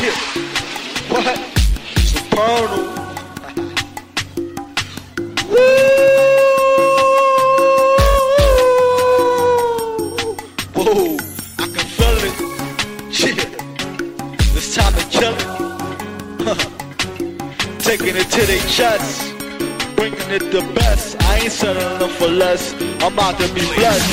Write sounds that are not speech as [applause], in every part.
What? Supernal. Whoa, I can feel it. Shit. It's time to kill it. Taking it to their chest. Bringing it the best. I ain't settling for less. I'm out to be blessed.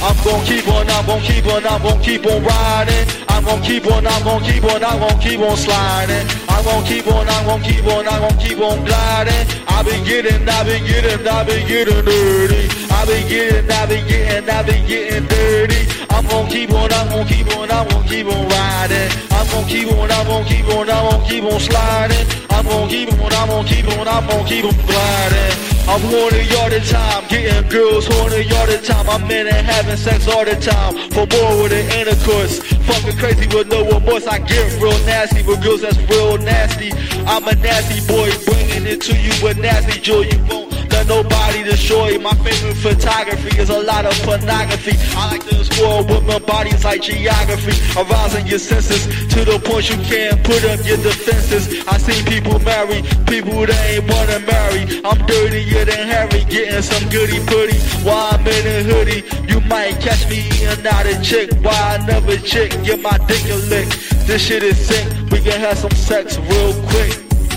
I'm gon' keep on, I'm gon' keep on, I'm gon' keep on riding. I'm gon' keep on, I'm gon' keep on, I'm gon' keep on sliding. I'm gon' keep on, I'm gon' keep on, I'm gon' keep on gliding. I been getting, I been getting, I been getting dirty. I been getting, I been getting, I been getting dirty. I'm gon' keep on, I'm gon' keep on, I'm gon' keep on riding. I'm gon' keep on, I'm gon' keep on, I'm gon' keep on sliding. I'm gon' keep on, I'm gon' keep on, I'm gon' keep on gliding. I'm horny all the time, getting girls horny all the time. I'm in and having sex all the time, for more with an intercourse. Fucking crazy with no remorse, I get real nasty with girls that's real nasty. I'm a nasty boy, bringing it to you with nasty joy. You won't let nobody destroy. My favorite photography is a lot of pornography. I like to explore women bodies like geography, arousing your senses to the point you can't put up your defenses. I seen people marry people they ain't wanna marry. I'm dirtier than Harry, getting some goody putty while I'm in a hoodie. You might catch me eating out a chick why another chick. Get my dick a lick. This shit is sick. We can have some sex real quick.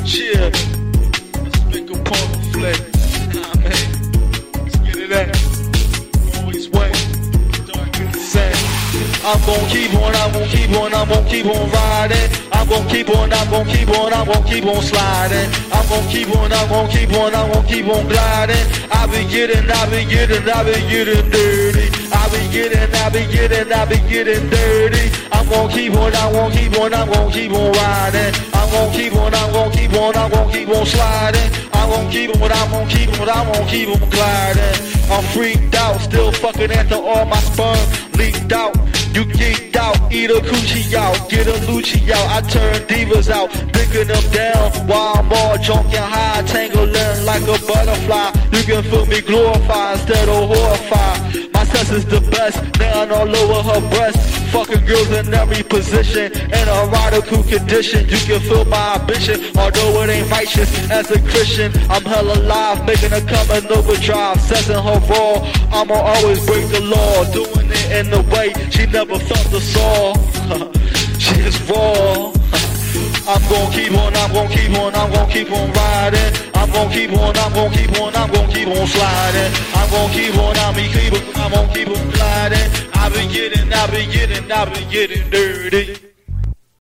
Chill. Let's make a flick. I'm gon' keep on, I'm gon' keep on, I'm gon' keep on riding. I'm gon' keep on, I'm gon' keep on, I'm gon' keep on sliding. I'm gon' keep on, I'm gon' keep on, I'm gon' keep on gliding. I been getting, I been getting, I been getting dirty. I been getting, I been getting, I been getting dirty. I'm gon' keep on, I'm gon' keep on, I'm gon' keep on riding. I'm gon' keep on, I'm gon' keep on, I'm gon' keep on sliding. I'm gon' keep on, I'm gon' keep on, I'm gon' keep on gliding. I'm freaked out, still fucking after all my sperm leaked out. Eat a coochie out, get a Lucci out. I turn divas out, digging them down while I'm all drunk and high, tangling like a butterfly. You can feel me glorify instead of horrify. My sex is the best, down all over her breast. Fucking girls in every position, in a radical condition. You can feel my ambition, although it ain't righteous. As a Christian, I'm hella alive, making come in overdrive, sensing her raw. I'ma always break the law, doing in the way she never felt the soul. [laughs] she is raw. I'm gon' keep on, I'm gon' keep on, I'm gon' keep on riding. I'm gon' keep on, I'm gon' keep on, I'm gon' keep on sliding. I'm gon' keep on, I'm gon' keep on, I'm gon' keep on gliding. I've been getting, I've been getting, I've been getting dirty.